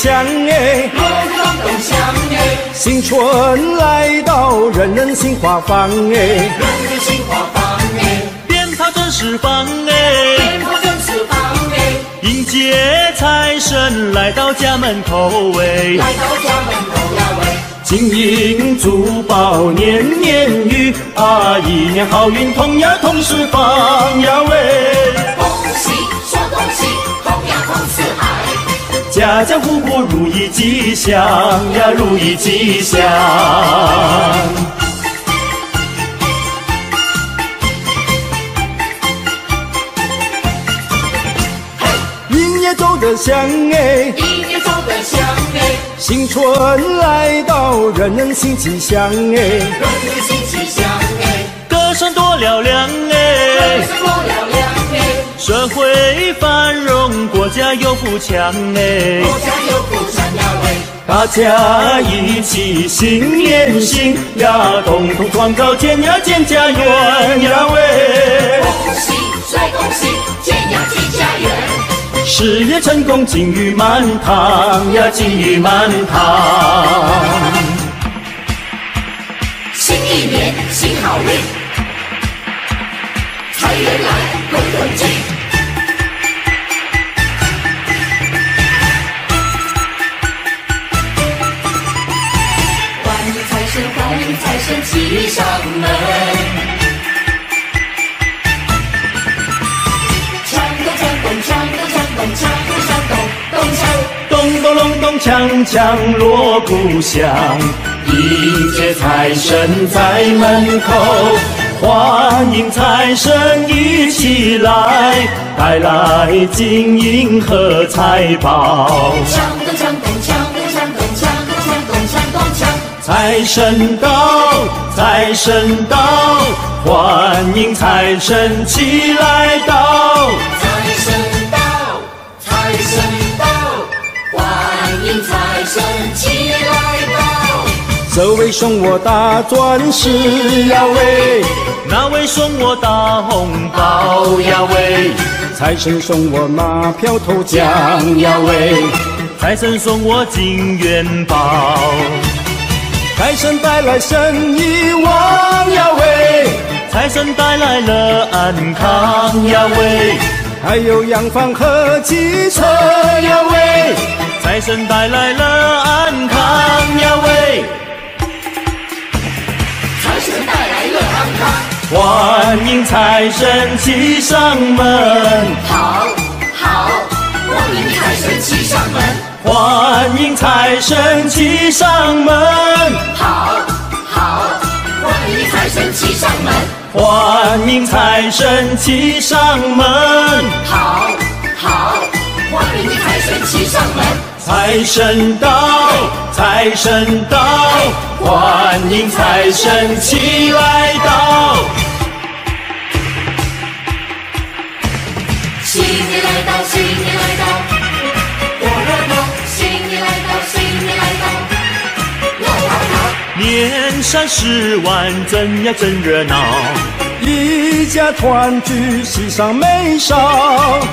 咚响哎，锣鼓咚咚响哎，新春来到，人人心花放哎，人人心花放哎，鞭炮正释放哎，鞭炮正释放哎，迎接财神来到家门口哎，来到家门口呀喂，金银珠宝年年余啊，一年好运同呀同时放呀喂，家家户户如意吉祥呀如意吉祥。音乐走得响哎，音乐走得响哎，新春来到，人人心吉祥哎，人人心齐祥哎，歌声多嘹亮哎。歌哎，声多嘹亮哎，社会繁荣，国家又富强哎，国家又富强呀喂，大家一起心连心呀，共同创造建呀建家园呀喂，恭喜说恭喜，建呀建家园。事业成功金玉满堂呀，金玉满堂。新一年新好运，财源来滚滚进。财神骑上门。锵咚锵咚锵咚锵咚锵咚锵咚咚锵。咚咚隆咚锵锵锣鼓响，迎接财神在门口，欢迎财神一起来，带来金银和财宝。锵咚锵咚锵咚锵咚锵咚锵咚锵咚锵。财神到，财神到，欢迎财神齐来到。财神到，财神到，欢迎财神齐来到。这位送我大钻石呀喂，那位送我大红包呀喂，财神送我马票头奖呀喂，财神送我金元宝，财神带来生意旺呀喂，财神带来了安康呀喂，还有洋房和汽车呀喂，财神带来了安康呀喂，财神带来了安康。欢迎财神骑上门，好，好，欢迎财神骑上门。欢迎财神骑上门，好，好，欢迎财神骑上门。欢迎财神骑上门。好，好，欢迎财神骑上门。财神到，财神到，欢迎财神齐来到。新年来到，新年闹。年三十万真呀真热闹，一家团聚，喜上眉梢，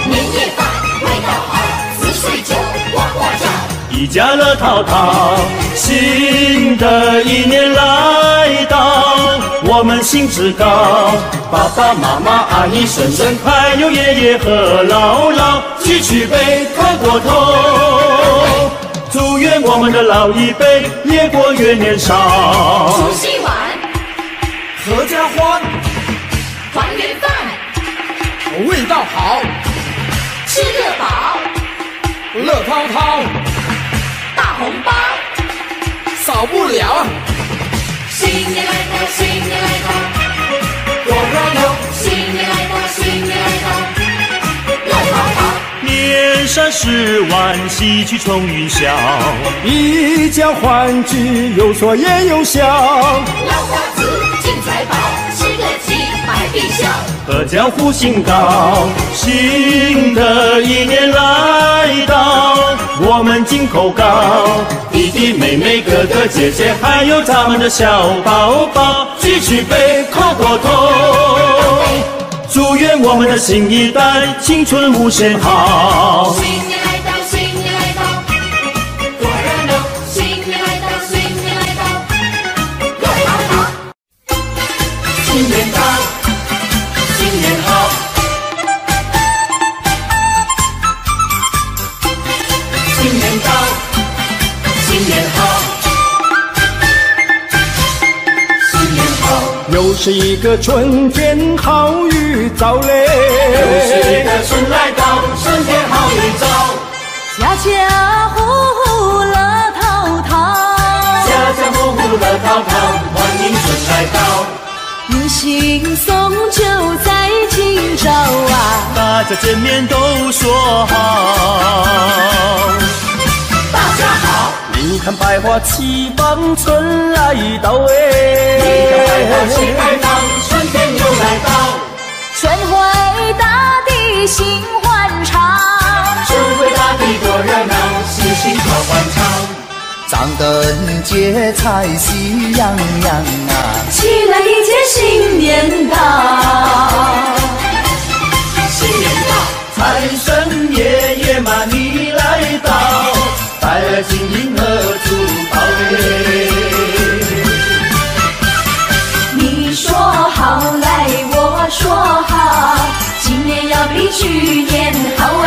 年夜饭味道好，滋水酒呱呱叫。一家乐淘淘。新的一年来到，我们兴致高，爸爸妈妈、阿姨、婶婶，还有爷爷和姥姥，举起杯，喝过头。祝愿我们的老一辈越过越年少除。夕晚合家欢，团圆饭，味道好，吃得饱，乐滔滔，大红包。少不了。新年来到，新年来到。新年来到，新年来到。年三十晚喜气冲云霄，一家欢聚，有说也有笑，老瓜子进财宝，吃个鸡百必笑。阖家福星高。新的一年来到，我们金口高，弟弟妹妹、哥哥姐姐，还有咱们的小宝宝，举起杯，叩过头。祝愿我们的新一代青春无限好。是一个春天好预兆嘞，又是一个春来到，春天好预兆，家家户户乐淘淘，家家户户乐淘淘，欢迎春来到，迎新送旧在今朝啊！大家见面都说好。大家好，你看百花齐放，春来到哎你看百花齐哎。开放，春天又来到，春回大地心欢畅，春回大地多热闹，喜庆好欢畅。张灯结彩喜洋洋啊！起来迎接新年到。新年到，财神爷爷嘛你来到，来金银和珠宝嘞。你说好来，我说好，今年要比去年好哎。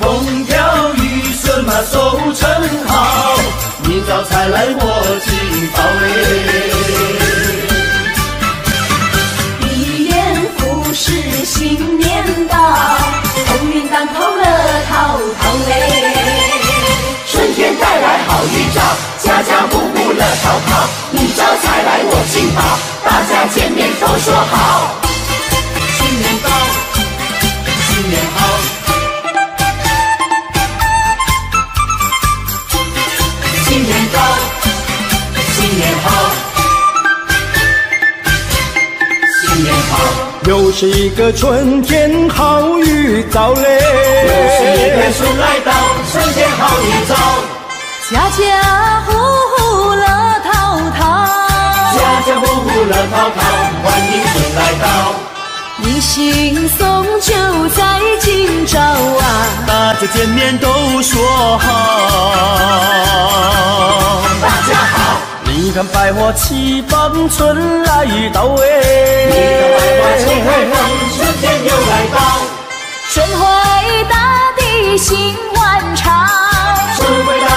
风调雨顺嘛收成好，明早才来我进宝嘞。来好预兆，家家户户乐淘淘。你招财来我进宝，大家见面都说好。新年到，新年好，新年到，新年好，新年好，又是一个春天好。预兆嘞又是一个。春来到，春天好。预兆，家家户户乐淘淘，家家户户乐淘淘，欢迎春来到。迎新送旧在今朝啊！大家见面都说好。大家好，你看百花齐放，春来到哎你看百花齐。放，春天又来到，春回大地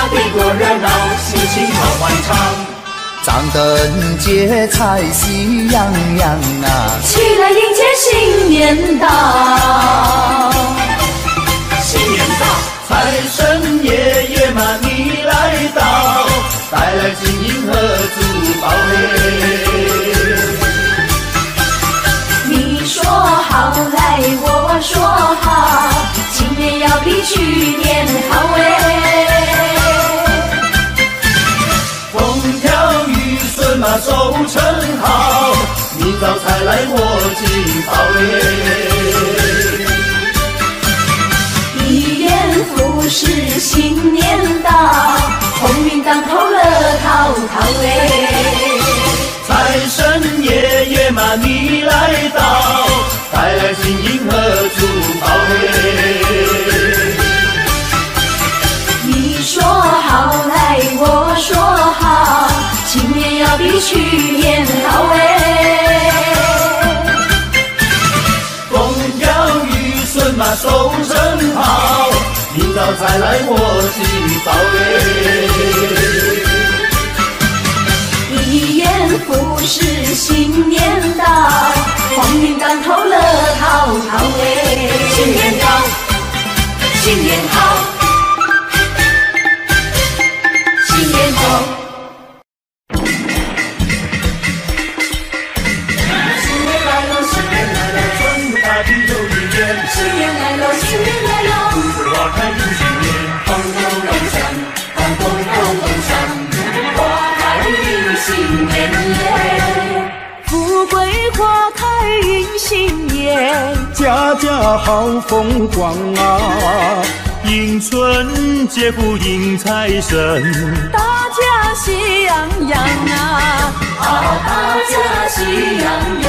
地多热闹，喜庆好欢畅。张灯结彩喜洋洋啊！起来迎接新年到。新年到，财神爷爷嘛你来到，带来金银和珠宝嘞。你说好来，我说好，今年要比去年好哎。雨顺嘛收成好，明早才来我进宝嘞。一言复始新年到，鸿运当头乐淘淘哎。财神爷爷嘛你来到，带来金银和珠宝嘞。你说好来，我说好，今年要比去年好哎。风调雨顺嘛收成好，明早才来我进宝嘞。一言复始新年到，鸿运当头乐淘淘哎。新年到，新年好，新年好。好风光啊！迎春接福迎财神，大家喜洋洋啊！大家喜洋洋，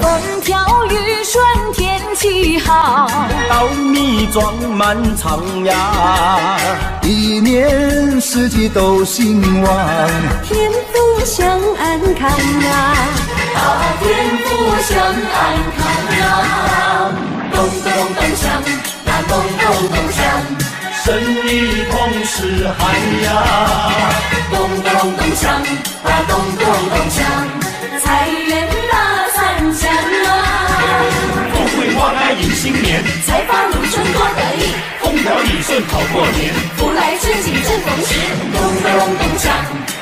风调雨顺天气好，稻米装满仓呀，一年四季都兴旺，天福享安康啊，天福享安康啊，咚咚咚锵，啊咚咚咚锵。生意同时嗨呀，咚咚咚锵，啊咚咚咚锵，财迎新年，财发如春多得意，风调雨顺好过年，福来春景正逢时，咚咚咚锵，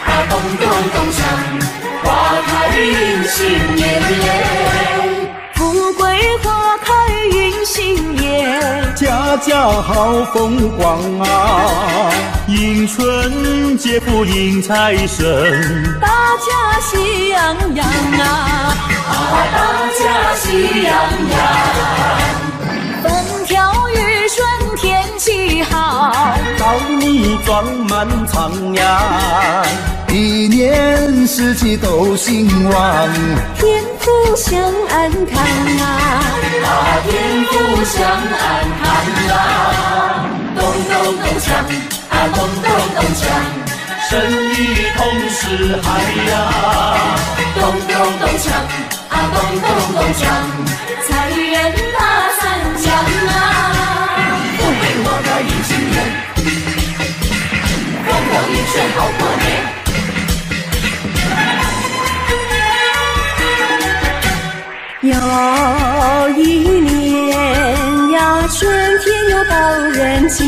啊咚咚咚锵，花开迎新年，新年，家家好风光啊，迎春接福迎财神，大家喜洋洋啊，大家喜洋洋，风调雨顺天气好，稻米装满仓呀，一年四季都兴旺，天福享安康啊，啊天福享安康啊，咚咚咚锵，啊咚咚咚锵。生意同时嗨呀，咚咚咚锵，啊咚咚咚锵，财源大三江啊，富贵花开迎新年，风调雨顺好过年。又一年呀，春天又到人间。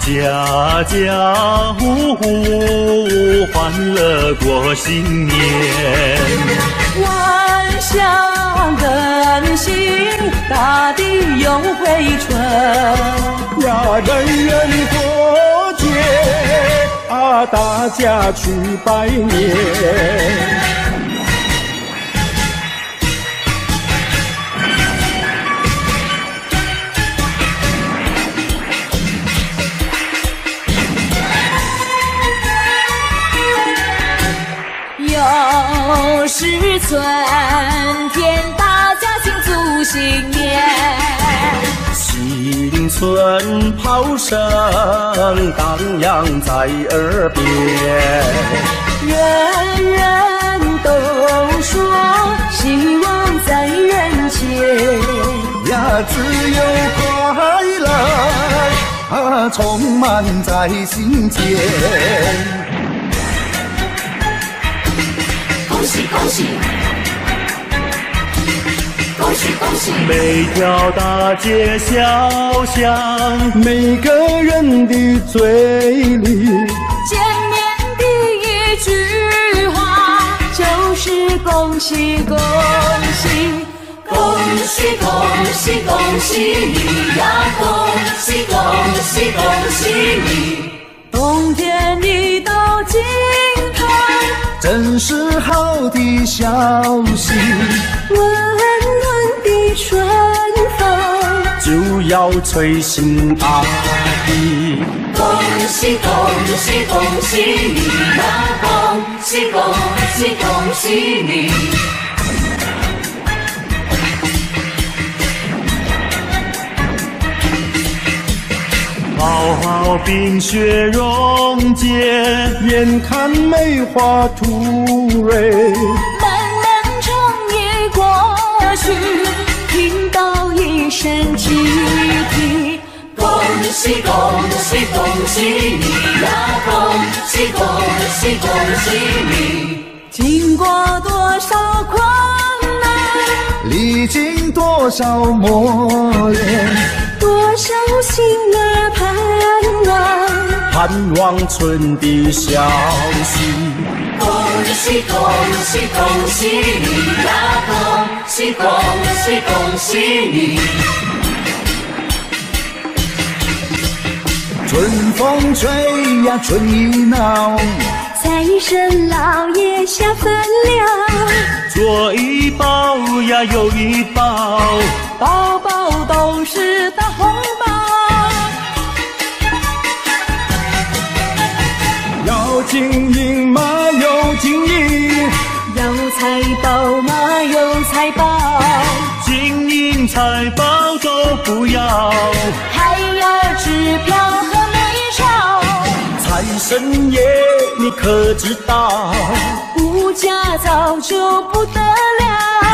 家家户户欢乐过新年。万象更新，大地又回春。呀，人人过节啊，大家去拜年。是春天，大家庆祝新年。新春炮声荡漾在耳边，人人都说希望在人间。呀，自由快乐啊，充满在心间。恭喜。恭喜，恭喜。恭喜，每条大街小巷，每个人的嘴里见面第一句话就是恭喜恭喜。恭喜恭喜恭喜你呀，恭喜恭喜恭喜你，冬天真是好的消息，温暖的春风。就要吹醒大地。恭喜恭喜恭喜你呀，恭喜恭喜恭喜你。好好冰雪融解，眼看梅花吐蕊，漫漫长夜过去，听到一声集体。恭喜恭喜恭喜你呀，恭喜恭喜恭喜你。经过多少困难，历经多少磨练，多少心啊盼望。盼望春的消息。恭喜恭喜恭喜你呀，恭喜恭喜恭喜你。春风吹呀，春意闹，财神老爷下凡了，左一包呀，右一包，包包都是大红包。要金银嘛有金银，要财宝嘛？有财宝，金银财宝都不要，还要支票和美钞。财神爷，你可知道？物价早就不得了，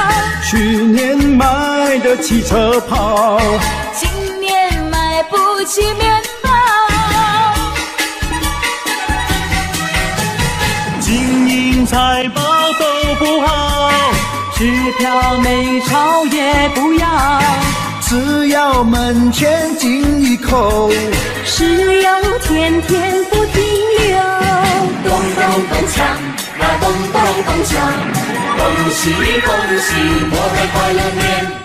去年买的汽车跑，今年买不起面包。金银财宝都不好，支票美钞也不要，只要门前进一口，石油天天不停留。咚咚咚锵，那咚咚咚锵，恭喜恭喜，我们快乐年。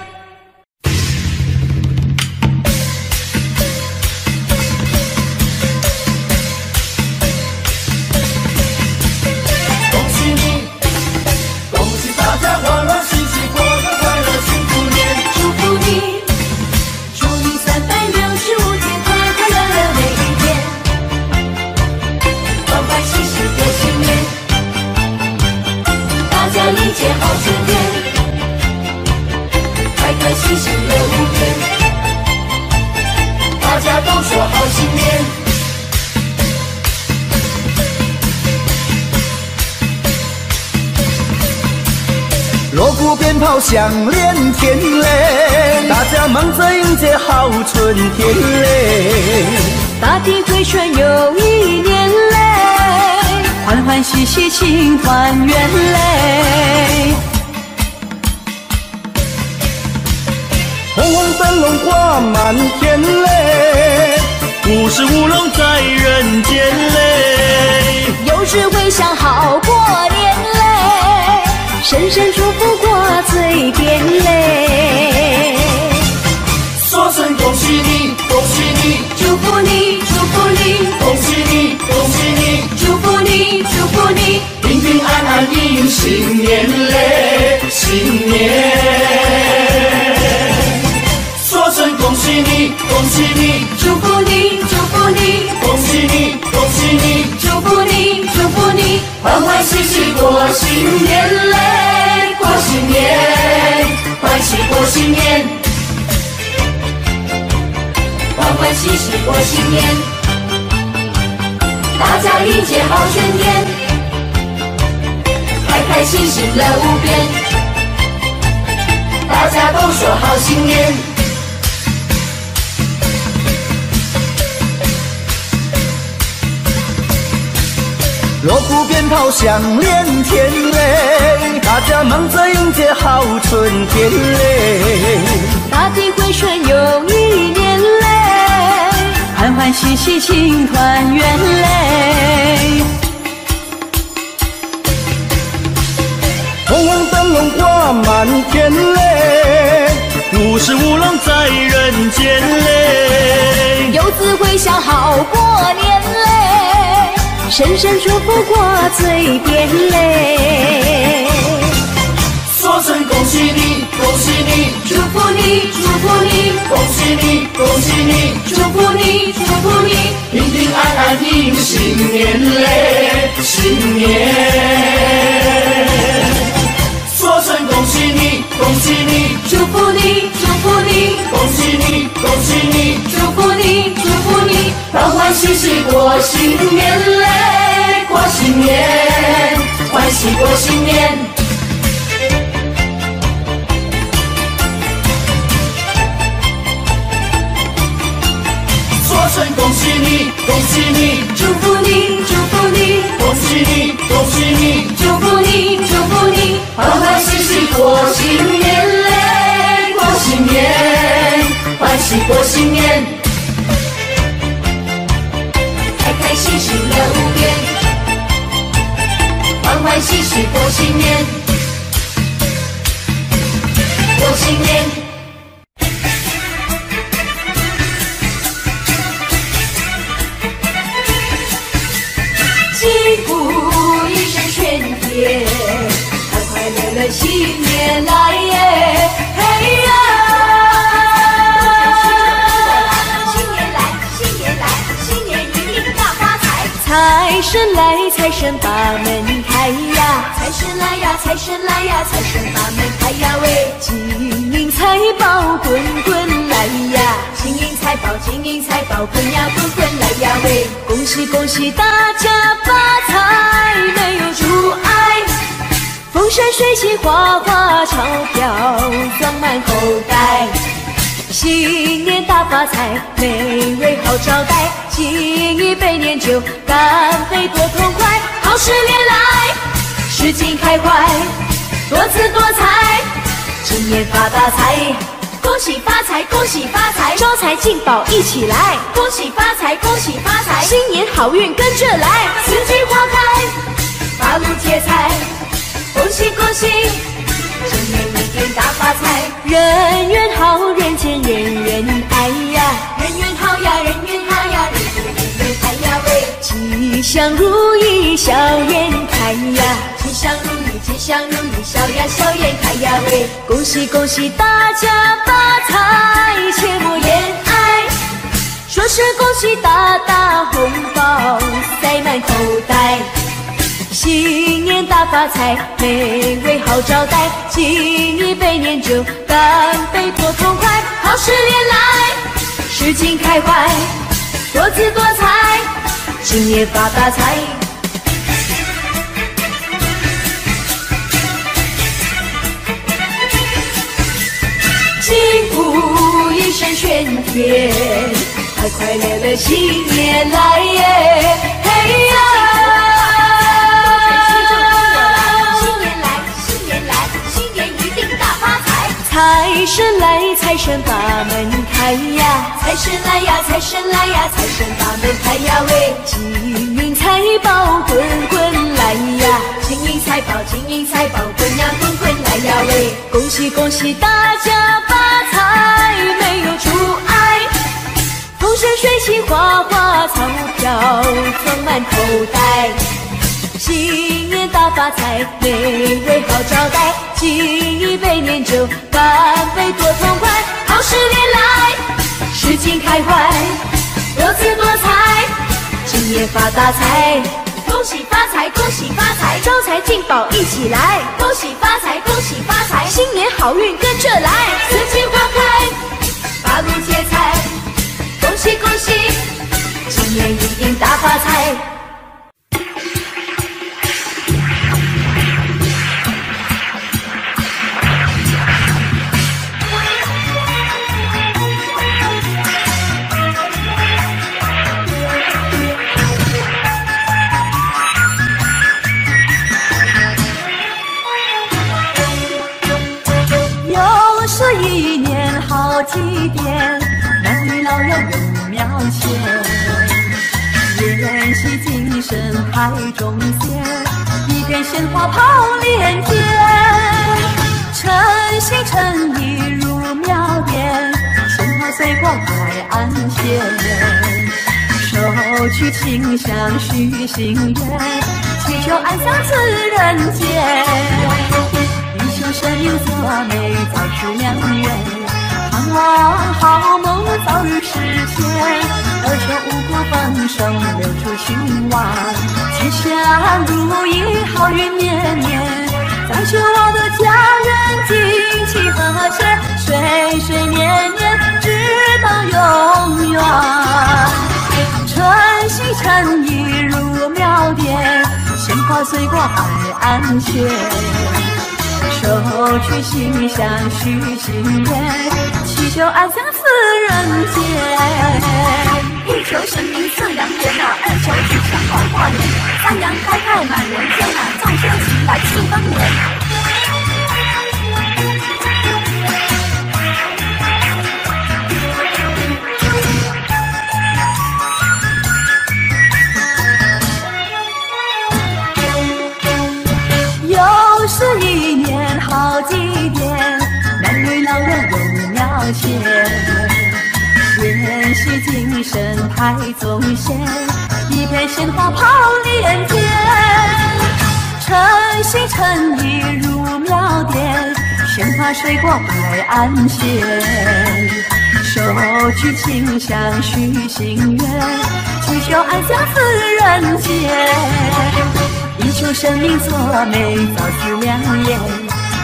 鼓鞭炮响连天嘞，大家忙着迎接好春天嘞。大地回春又一年嘞，欢欢喜喜庆团圆嘞。红红灯笼挂满天嘞，五十五龙在人间嘞。有智慧想好过年嘞，声声祝福挂嘴边嘞。说声恭喜你，恭喜你，祝福你，祝福你，恭喜你，恭喜你，祝福你，祝福你，平平安安迎新年嘞，新年。你，恭喜你，祝福你，祝福你，恭喜你，恭喜你，祝福你，祝福你，欢欢喜喜过新年嘞，过新年，欢喜过新年，欢欢喜喜过新年，大家迎接好春天，开开心心乐无边，大家都说好新年。锣鼓鞭炮响连天嘞，大家忙着迎接好春天嘞。大地回春又一年嘞，欢欢喜喜庆团圆嘞。红红灯笼挂满天嘞，五十五龙在人间嘞。有智慧想好过年声声祝福挂嘴边嘞。说声恭喜你，恭喜你，祝福你，祝福你，恭喜你，恭喜你，祝福你，祝福你，平平安安迎新年嘞，新年。说声恭喜你，恭喜你，祝福你，祝福你，恭喜你，恭喜你，祝福你，祝福你，欢欢喜喜过新年嘞，过新年，欢喜过新年。声恭喜你，恭喜你，祝福你，祝福你，恭喜你，恭喜你，祝福你，祝福你，欢欢喜喜过新年嘞，过新年，欢喜过新年，开开心心乐无边，欢欢喜喜过新年，过新年。击鼓一声喧天，快快乐乐新年来耶！嘿呀！新年来，新年来，新年一定大发财！财财神来，财神把门开呀！财神来呀，财神来呀，财神把门开呀喂！财宝滚滚来呀！金银财宝，金银财宝滚呀滚滚来呀喂！恭喜恭喜大家发财，没有阻碍，风生水起，花花钞票装满口袋。新年大发财，美味好招待，敬一杯年酒，干杯多痛快，好事连来，事情开怀，多姿多彩，今年发大财，恭喜发财，恭喜发财，招财进宝一起来，恭喜发财，恭喜发财，新年好运跟着来，四季花开，八路接财，恭喜恭喜。今年一天大发财，人缘好，人间人人爱呀，人缘好呀，人缘好呀，人人人人爱呀喂，吉祥如意笑颜开呀，吉祥如意吉祥如意笑呀笑颜开呀喂，恭喜恭喜大家发财，切莫言哀，说声恭喜大大红包塞满口袋。新年大发财，美味好招待，敬一杯年酒，干杯多痛快，好事连来，事情开怀，多姿多彩，今年发大财。幸福一声喧天，快快乐乐新年来耶，嘿呀！财神来，财神把门开呀！财神来呀，财神来呀，财神把门开呀喂！金银财宝滚滚来呀！金银财宝，金银财宝滚呀滚滚来呀喂！恭喜恭喜大家发财，没有阻碍，风生水起，花花草飘装满口袋。新年大发财，美味好招待，敬一杯年酒，干杯多痛快，好事连来，事情开怀，多姿多彩，今年发大财，恭喜发财，恭喜发财，招财进宝一起来，恭喜发财，恭喜发财，新年好运跟着来，四季花开，八路接财，恭喜恭喜，今年一定大发财。男女老幼有庙前，延续精神海中仙，一片鲜花抛连天，诚心诚意入庙殿，鲜花随过海岸线，手取清香许心愿，祈求安享此人间，一生生有色美，早出良缘。盼望好梦早日实现，儿孙五谷丰收，六畜兴旺，吉祥如意，好运绵绵。再求我的家人金气和谐，岁岁年年直到永远。诚心诚意入庙殿，鲜花随过海岸线。手取心香许心愿，祈求安享此人间。一求神明赐良缘呐，二求吉祥好过年，三阳开泰满人间呐，众生齐来庆丰年。延续精神太宗贤，一片鲜花抛连天，诚心诚意入庙殿，鲜花水过海岸线，手举清香许心愿，祈求安享此人间，一求生命作美，早思良言，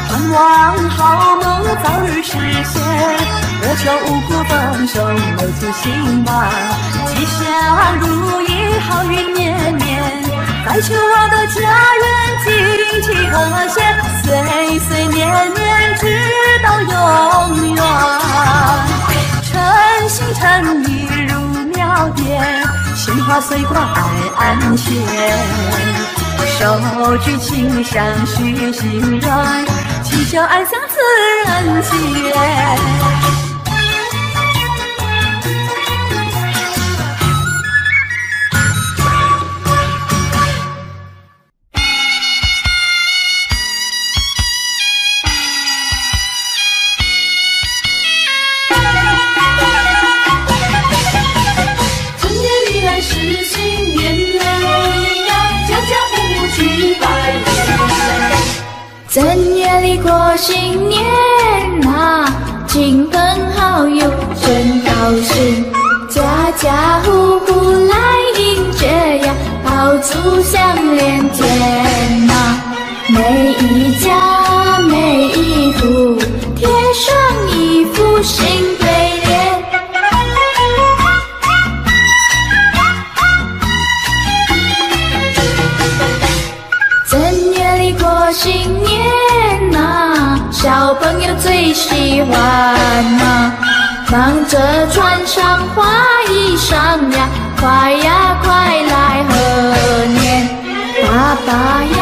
盼望好梦早日实现，我求五谷丰收，美福兴旺，吉祥如意，好运绵绵。再求我的家人金气和谐，岁岁年年直到永远。诚心诚意如妙典，鲜花随挂爱安闲。手举清香许心愿，祈求安享此人间。正月里过新年呐，亲朋好友真高兴，家家户户来迎接呀，爆竹响连天呐，每一家每一户贴上一副新忙着穿上花衣裳呀，快呀快来贺年，爸爸呀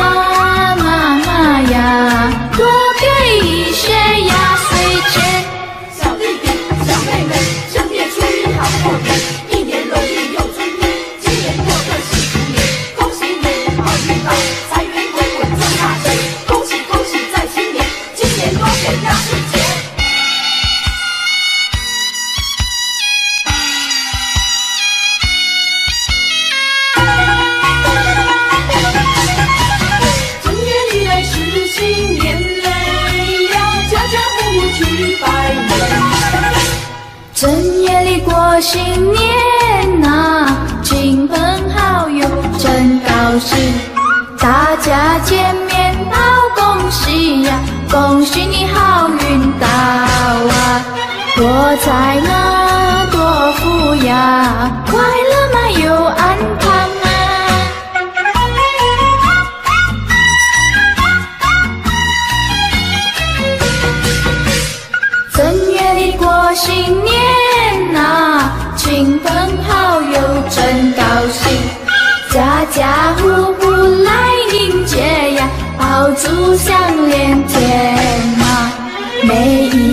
新年呐，亲朋好友真高兴，大家见面道恭喜呀，恭喜你好运到啊，多财呢，多福呀，快乐嘛又安康啊。正月里过新年。亲朋好友真高兴，家家户户来迎接呀，爆竹响连天啊，每一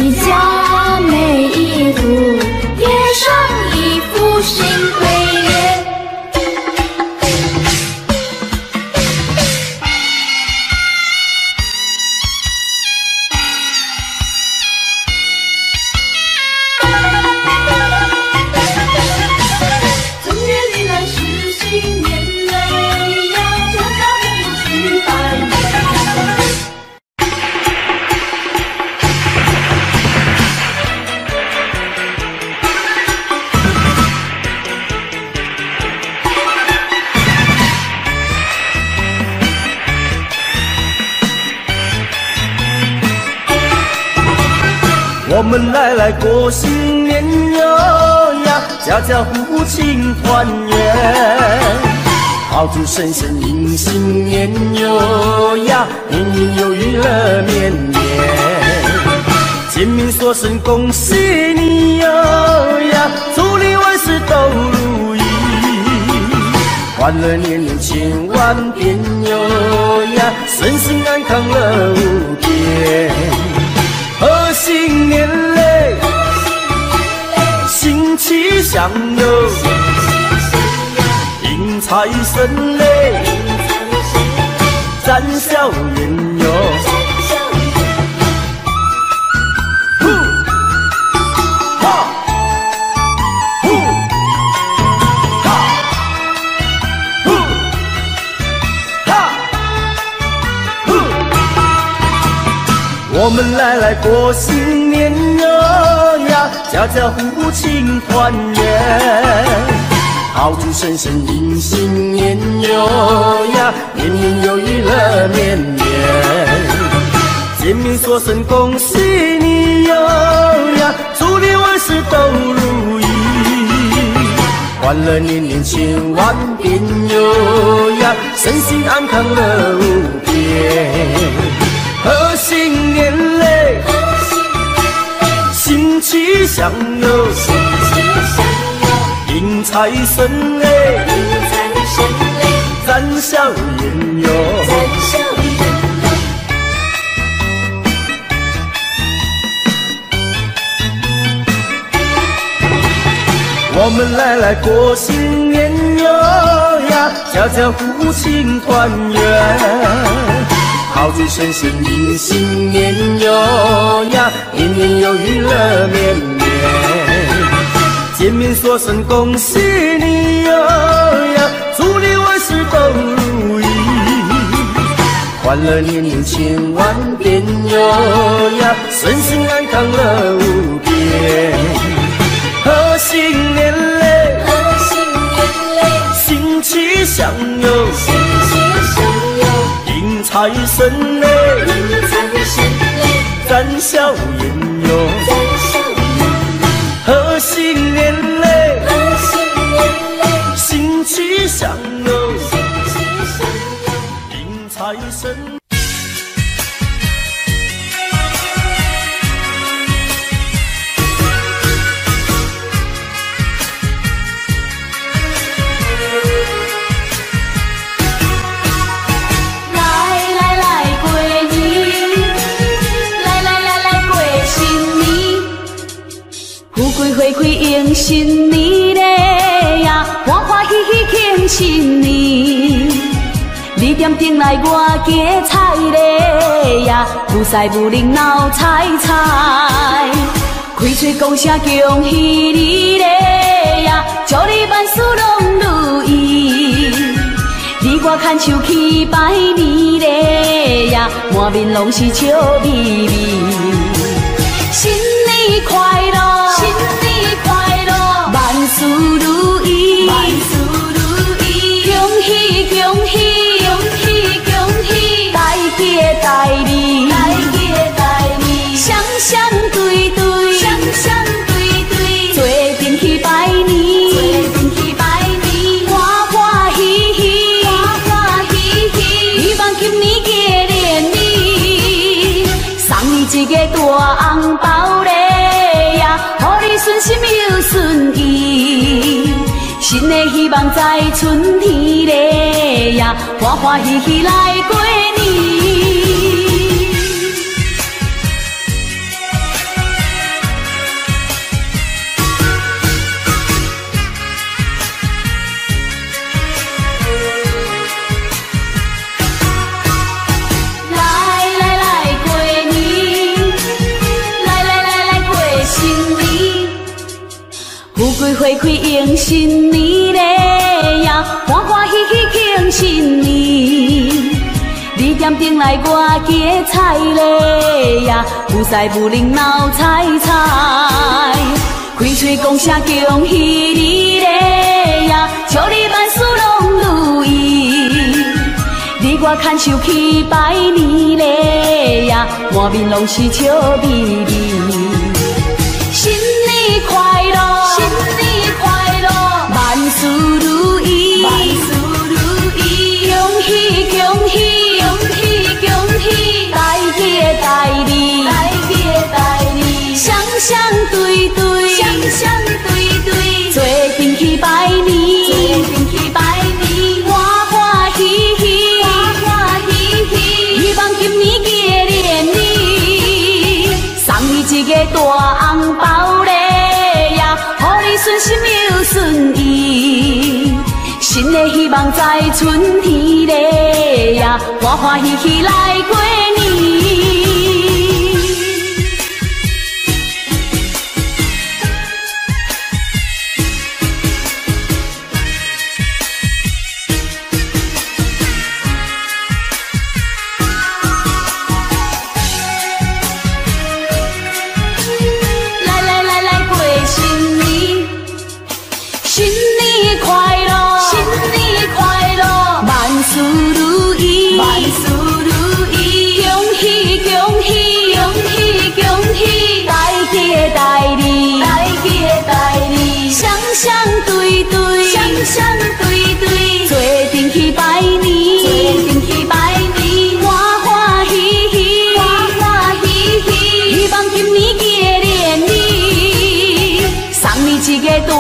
声声迎新年哟呀，年年有余乐绵绵。见面说声恭喜你哟呀，祝你万事都如意，欢乐年年千万遍哟呀，身心安康乐无边。贺新年嘞，新气象哟，迎财神我们来来过新年哟呀，家家户户庆团圆，炮竹声声迎新年哟呀，年年有余乐绵绵。见面说声恭喜你哟呀，祝你万事都如意，欢乐年年千万遍哟呀，身心安康乐无边。新气象哟。迎财神嘞，迎财神嘞，展笑颜哟，展笑颜。我们来来过新年哟呀，家家户户庆团圆，炮竹声声迎新年哟呀，年年有余乐绵绵。见面说声恭喜你哟呀，祝你万事都如意，欢乐年年千万遍哟呀，身心安康乐无边。贺新年嘞，贺新年嘞，新气象哟，财神嘞，迎财神嘞，咱笑颜哟，新年。你点灯来我家菜嘞呀，有财有灵闹彩彩，开嘴讲声恭喜你嘞呀，祝你万事拢如意。你我牵手去拜年嘞呀，满面拢是笑眯眯。欢欢喜喜来过年。来来来过年，来来来来过新年，富贵花开迎新年，新年。你点灯来我家菜嘞呀，有财有灵闹彩彩，开嘴讲声恭喜你嘞呀，祝你万事拢如意。你我牵手去拜年嘞呀，满面拢是笑眯眯。新的希望在春天里呀，欢欢喜喜来过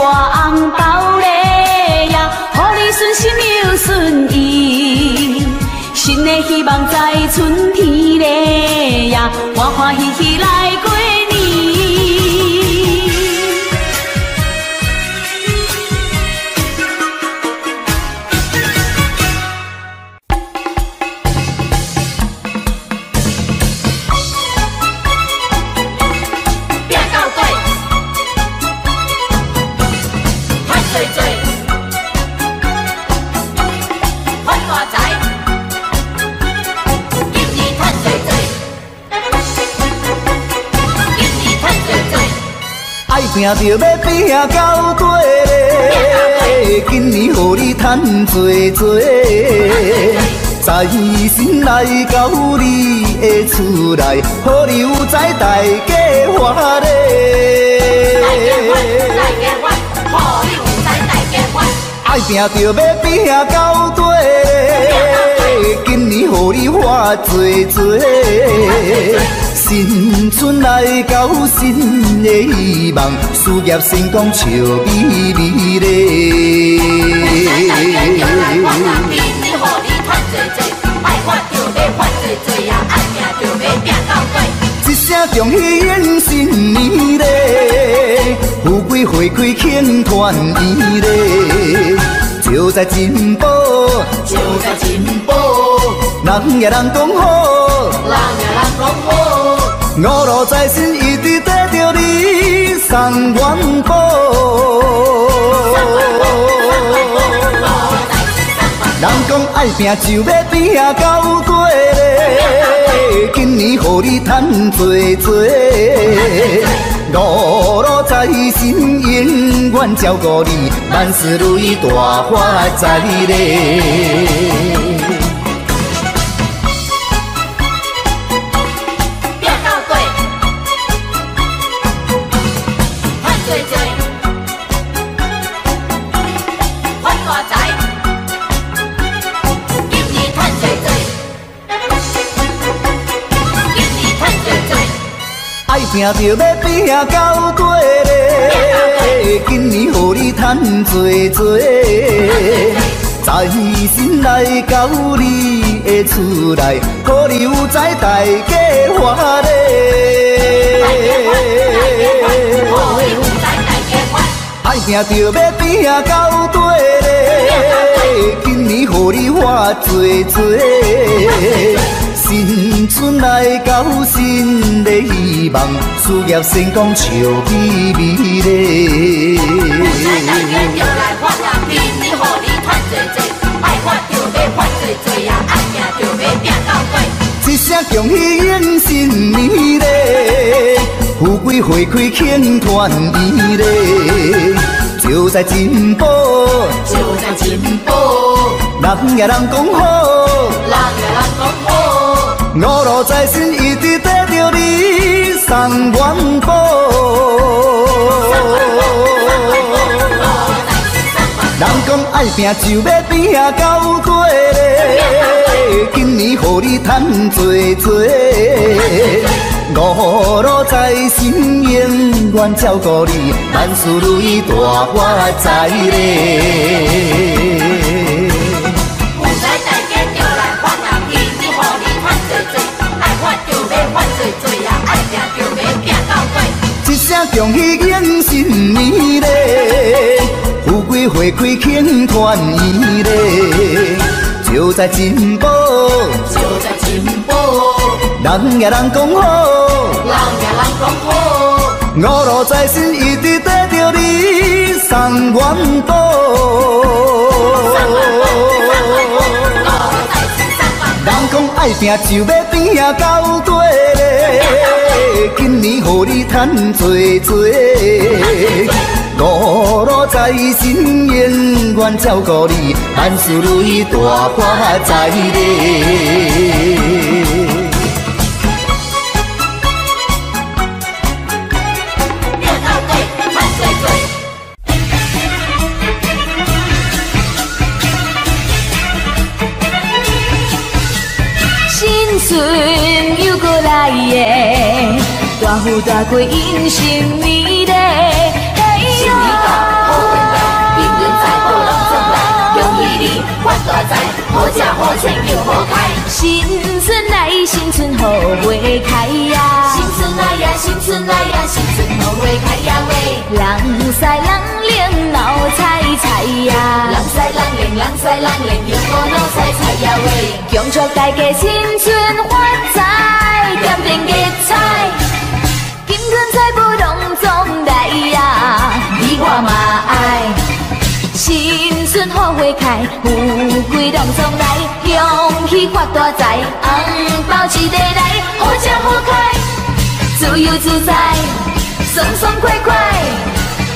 大红包嘞呀，祝你顺心又顺意，新的希望在春天嘞呀，欢欢喜拼着要拼到底，今年予你赚多多，财神来到你的厝内，予你有财大家欢嘞。大家发，大家发，好你有财，大家发。爱拼着要拼到底，今年予你花多多，新春来到新的希望，事业成功笑眯眯嘞。大家就来看人今年予你赚最多，爱发就要发最多呀，爱拼就要拼到底。一声恭喜迎新年嘞，富贵花开庆团圆嘞，就在进步，就在进步，人也人讲好。人也人讲好，五路财神一直跟着你送元宝。人讲爱拼就要拼到底嘞，今年予你赚多多，五路财神永远照顾你，万事如意大发财嘞。爱拼着要拼到底嘞，今年予你赚多多，财神来到你的厝内，可你有在大家欢嘞。爱拼着要拼到底嘞，今年予你活多多，新春来到新的希望，事业成功笑眯眯嘞。一声恭喜迎新年嘞，富贵花开庆团圆嘞，就在进步，人也人讲好，五路财神一直跟着你送元宝。人讲爱拼就要拼到底，今年予你赚多多，五路财神永远照顾你，万事如意大发财嘞。恭喜迎新年嘞，富贵花开庆团圆嘞，就在进步，就在进步。人也人讲好，五路财神一直跟着你送元宝。人讲爱拼就要拼到底嘞，今年予你赚多多，五路财神永远照顾你，万事如意，大发财咧。大富大贵迎新年嘞！新年到，好运来，恭喜你发大财，好吃好穿又好开。新春来，新春好花开呀！新春来呀，新春来呀，新春好花开呀喂！人赛人靓闹彩彩呀！人赛人靓，人赛人靓又过闹彩彩呀喂！恭祝大家新春发财，点点吉彩，你我嘛爱。新春好花开，富贵拢总来，恭喜发大财，红包一个来，好吃好开，自由自在，爽爽快快，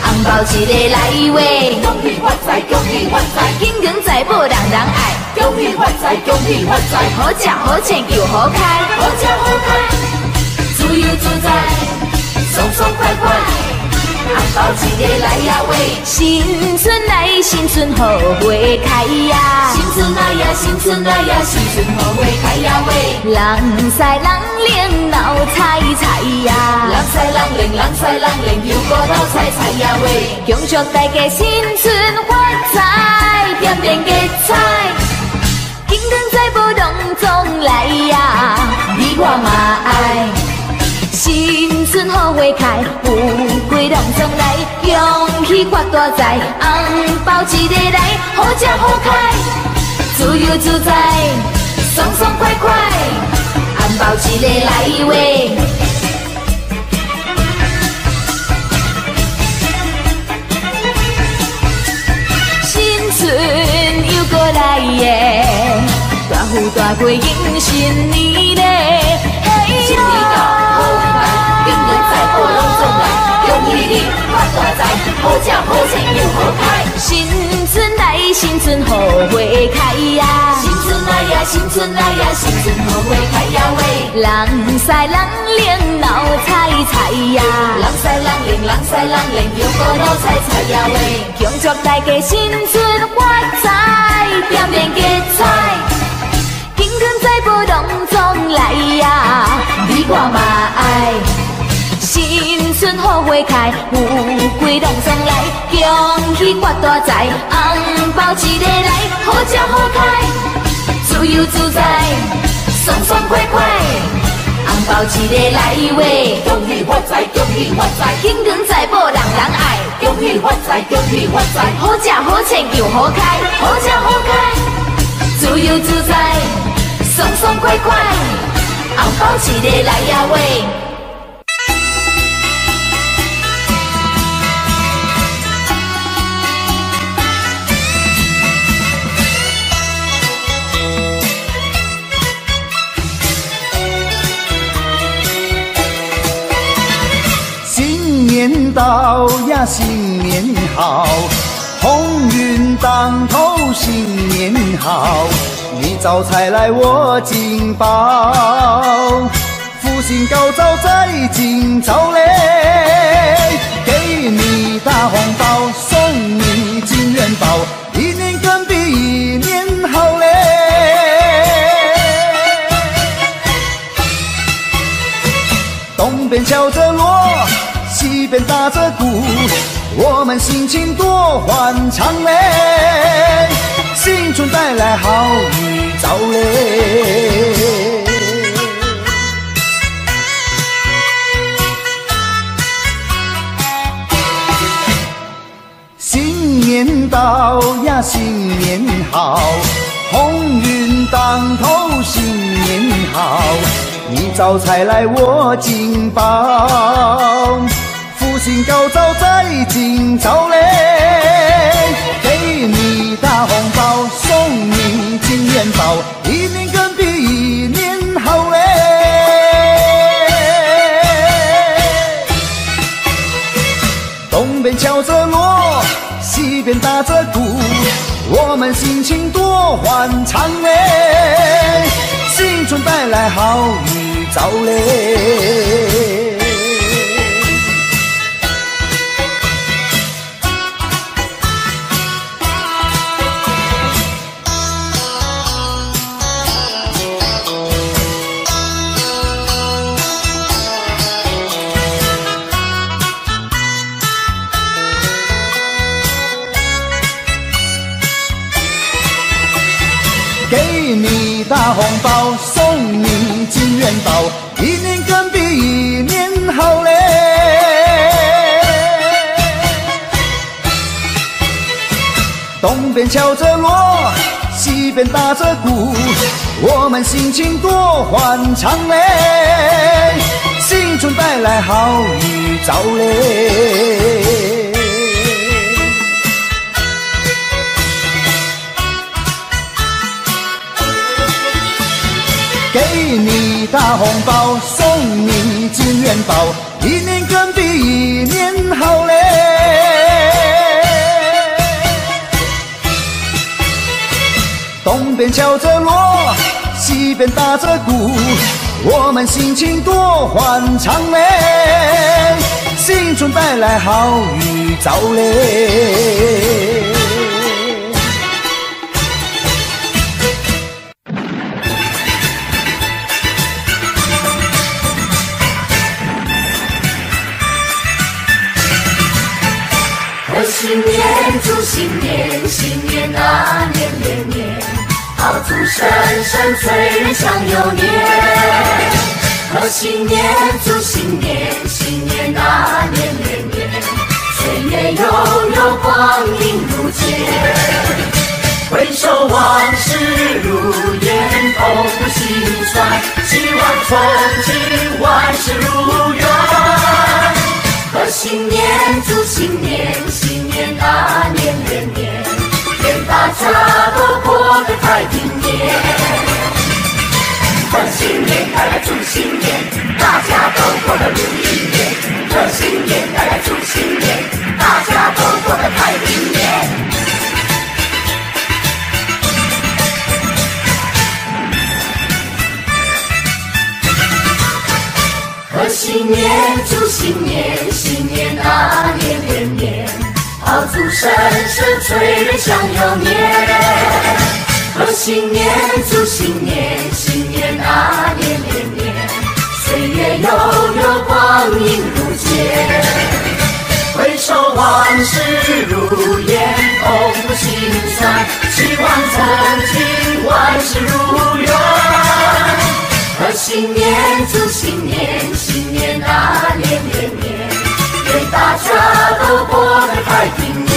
红包一个来喂，恭喜发财，恭喜发财，金银财宝人人爱，恭喜发财，恭喜发财，好吃好穿又好开，好吃好开，自由自在，爽爽快快。红包一个来呀喂，新春来，新春好花开呀！新春来呀，新春来呀，新春好花开呀喂！人赛人灵闹彩彩呀！人赛人灵，人赛人灵又过闹彩彩呀喂！恭祝大家新春发财，点点吉彩，金银财宝拢总来呀！你我嘛爱。新春好花开，富贵拢总来，恭喜发大财，红包一个来，好吃好开，自由自在，爽爽快快，红包一个来喂。新春又过来耶，大富大贵迎新年嘞，新年大财，好吃好穿又好开。新春来，新春好花开呀！新春来呀，新春来呀，新春好花开呀喂！人赛人灵闹彩彩呀！人赛人灵，人赛人灵又闹彩彩呀喂！恭祝大家新春发财，点点吉彩，金银财宝拢总来呀！你我嘛爱。新春好花开，富贵拢送来，恭喜发大财，红包一个来，好吃好开，自由自在，爽爽快快，红包一个来喂，恭喜发财，恭喜发财，金银财宝人人爱，恭喜发财，恭喜发财，好吃好穿又好开，好吃好开，自由自在，爽爽快快，红包一个来呀喂。年到呀，新年好，鸿运当头，新年好，你招财来我进宝，福星高照在今朝嘞，给你大红包，送你金元宝，一年更比一年好嘞，东边敲着锣。一边打着鼓，我们心情多欢畅嘞！新春带来好预兆嘞！新年到呀，新年好，鸿运当头，新年好，你招财来我进宝。新高照在今朝嘞，给你大红包，送你金元宝，一年更比一年好嘞。东边敲着锣，西边打着鼓。我们心情多欢畅嘞，新春带来好预兆嘞。大红包送你金元宝，一年更比一年好嘞。东边敲着锣，西边打着鼓，我们心情多欢畅嘞，新春带来好预兆嘞。你大红包，送你金元宝，一年更比一年好嘞。东边敲着锣，西边打着鼓，我们心情多欢畅嘞，新春带来好预兆嘞。贺新年祝新年，新年啊年年年，好祝生生催人想又年。贺新年祝新年，新年啊年年年，岁月悠悠光阴如箭。回首往事如烟，痛不心酸，希望从今万事如愿。贺新年，祝新年，新年啊年连年，愿大家都过个太平年。贺新年，快来祝新年，大家都过个如意年。贺新年，快来祝新年，大家都过个太平年。贺新年，祝新年，新年啊年年年，炮竹声声催人想又年。贺新年，祝新年，新年啊年年年，岁月悠悠光阴如箭。回首往事如烟，痛不心酸，希望曾经万事如愿。贺新年，祝新年，新年啊年年年，愿大家都过个太平年。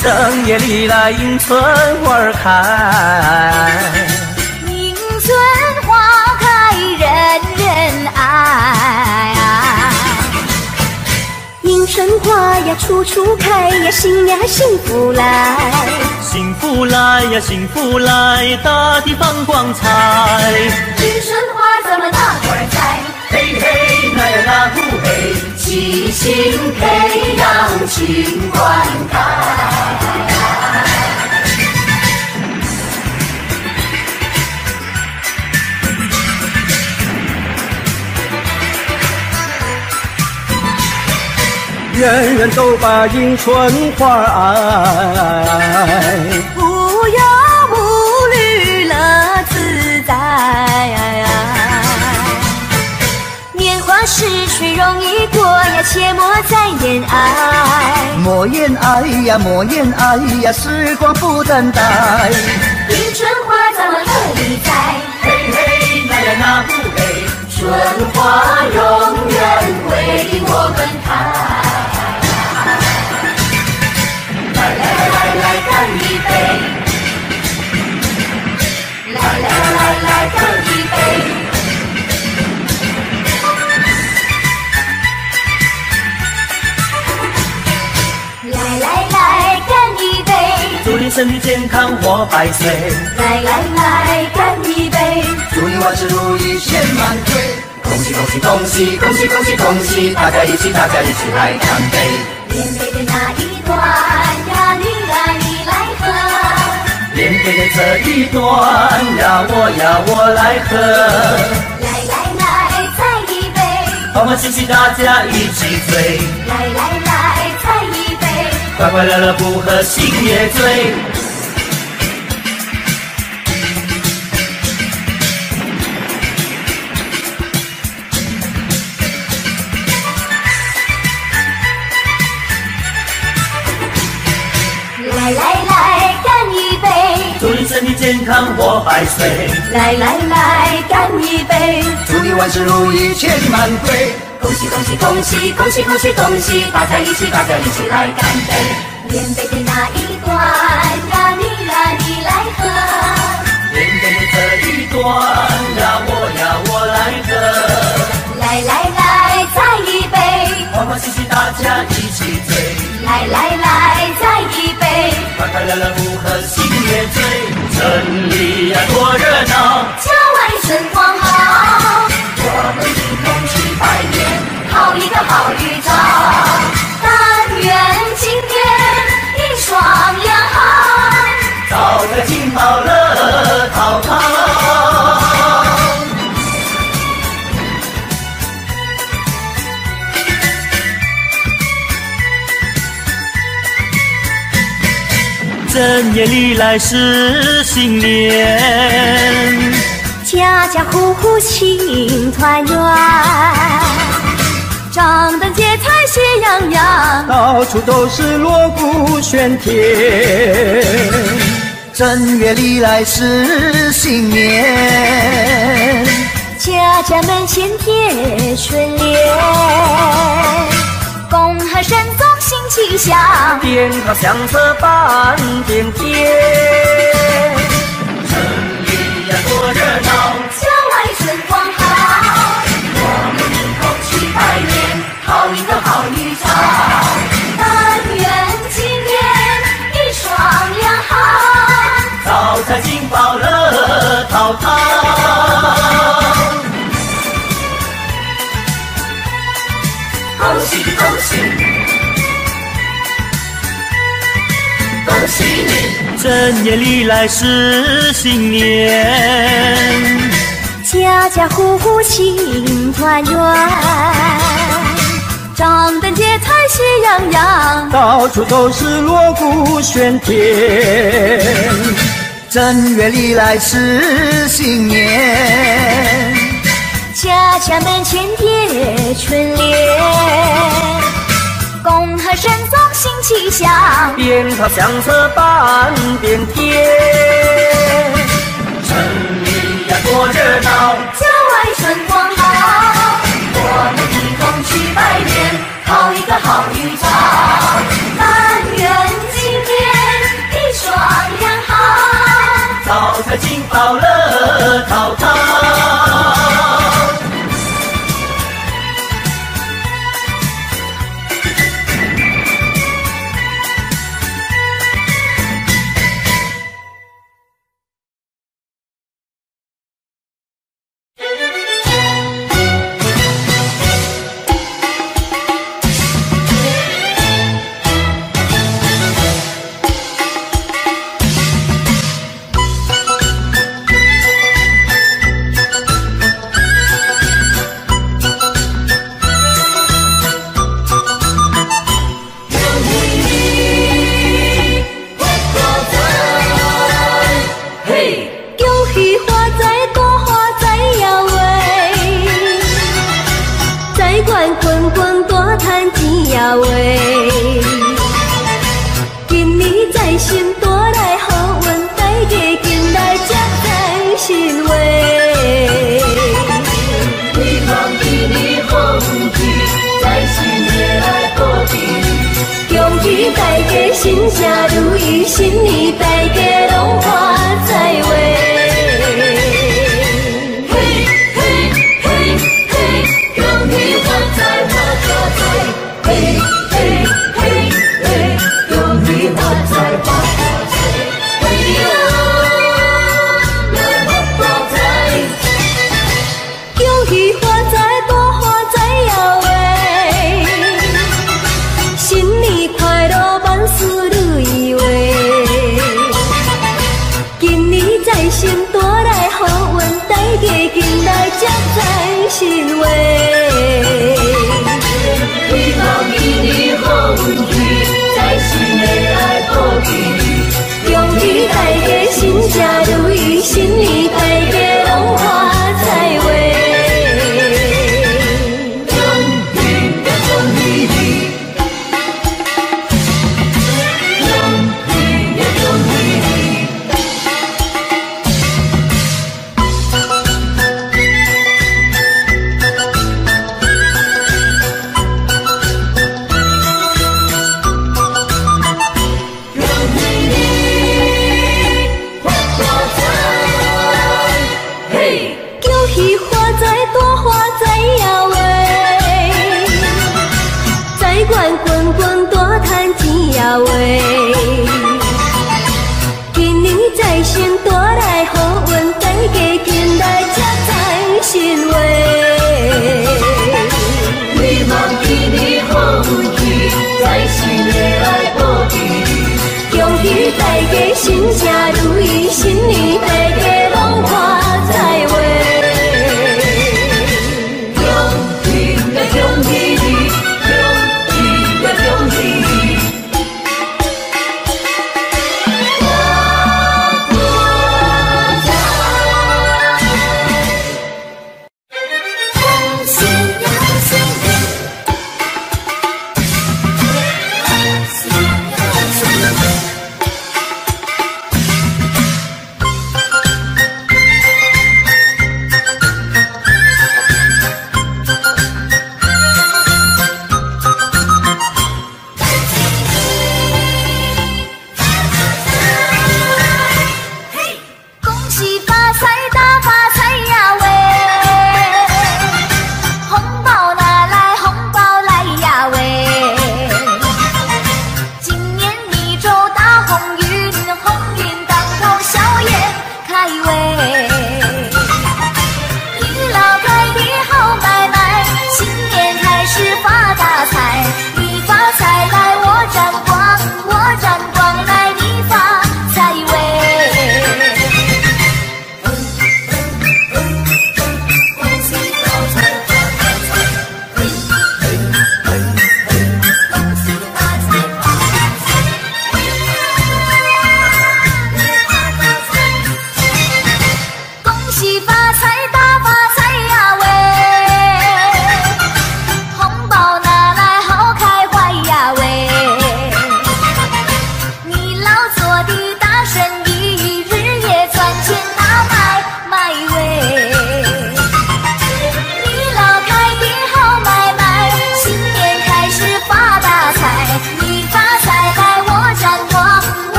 正月里来迎春花开。呀，处处开呀，新呀幸福来，幸福来呀，幸福来，大地放光彩。玉春花咱们大伙儿栽，嘿嘿那呀那呼嘿，齐心培养勤灌溉。人人都把迎春花爱，无忧无虑乐自在。年华逝去容易过呀，切莫再言爱。莫言爱呀，莫言爱呀，时光不等待。迎春花咱们乐意栽，嘿嘿那呀那不嘿，春花永远为我们开。干一杯！来来来来，干一杯！来来来，干一杯！祝你身体健康活百岁！来来来，干一杯！祝你万事如意，千万对！恭喜恭喜恭喜恭喜恭喜恭喜！大家一起大家一起来干杯！连杯的那一端喝。连杯的这一段呀，我呀我来喝。来来来，再一杯。欢欢喜喜大家一起醉。来来来，再一杯。快快乐乐不喝心也醉。健康活百岁。来来来，干一杯！祝你万事如意千万对。恭喜恭喜恭喜恭喜恭喜恭喜！大家一起大家一起来干杯！连杯的那一端呀，你来你来喝。连杯的这一端呀，我呀我来喝。来来来，再一杯！欢欢喜喜大家一起醉。来来来，再一杯！快快乐乐不喝心也醉。城里呀多热闹，郊外春光好。我们一同去拜年，好一个好预兆。正月里来是新年，家家户户庆团圆，张灯结彩喜洋洋，到处都是锣鼓喧天。正月里来是新年，家家门前贴春联，恭贺神宗新气象，鞭炮响彻半边天。来是新年，家家户户庆团圆，张灯结彩喜洋洋，到处都是锣鼓喧天。正月里来是新年，家家门前贴春联，恭贺神气象，鞭炮响彻半边天。城里呀多热闹，郊外春光好。我们一同去拜年，好一个好预兆。但愿今年一双两好，早在金宝乐淘淘。家如意，新年大心话。希望今年好运气，在心的来保庇。恭喜大家新车如意，拜给新家如意，新年拜。